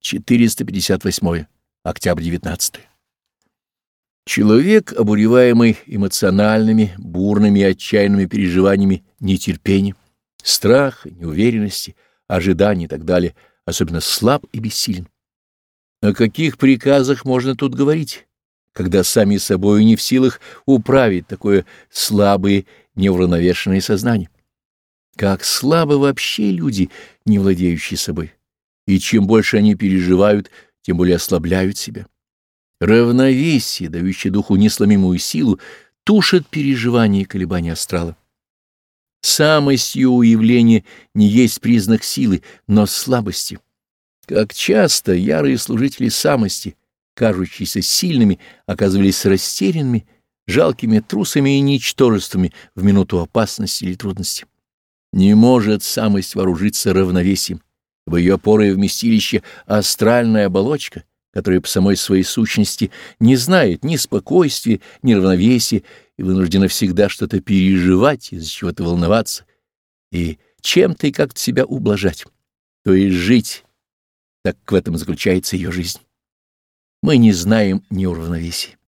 458. Октябрь 19. Человек, обуреваемый эмоциональными, бурными отчаянными переживаниями нетерпения, страха, неуверенности, ожиданий и так далее, особенно слаб и бессилен. О каких приказах можно тут говорить, когда сами собой не в силах управить такое слабое, неуравновешенное сознание? Как слабы вообще люди, не владеющие собой, и чем больше они переживают, тем более ослабляют себя. Равновесие, дающее духу несломимую силу, тушит переживания и колебания астрала. Самость ее уявления не есть признак силы, но слабости. Как часто ярые служители самости, кажущиеся сильными, оказывались растерянными, жалкими трусами и ничтожествами в минуту опасности или трудности. Не может самость вооружиться равновесием, в ее опоры и вместилище астральная оболочка, которая по самой своей сущности не знает ни спокойствия, ни равновесия и вынуждена всегда что-то переживать, из-за чего-то волноваться и чем-то и как-то себя ублажать, то есть жить, так в этом заключается ее жизнь. Мы не знаем неуравновесия.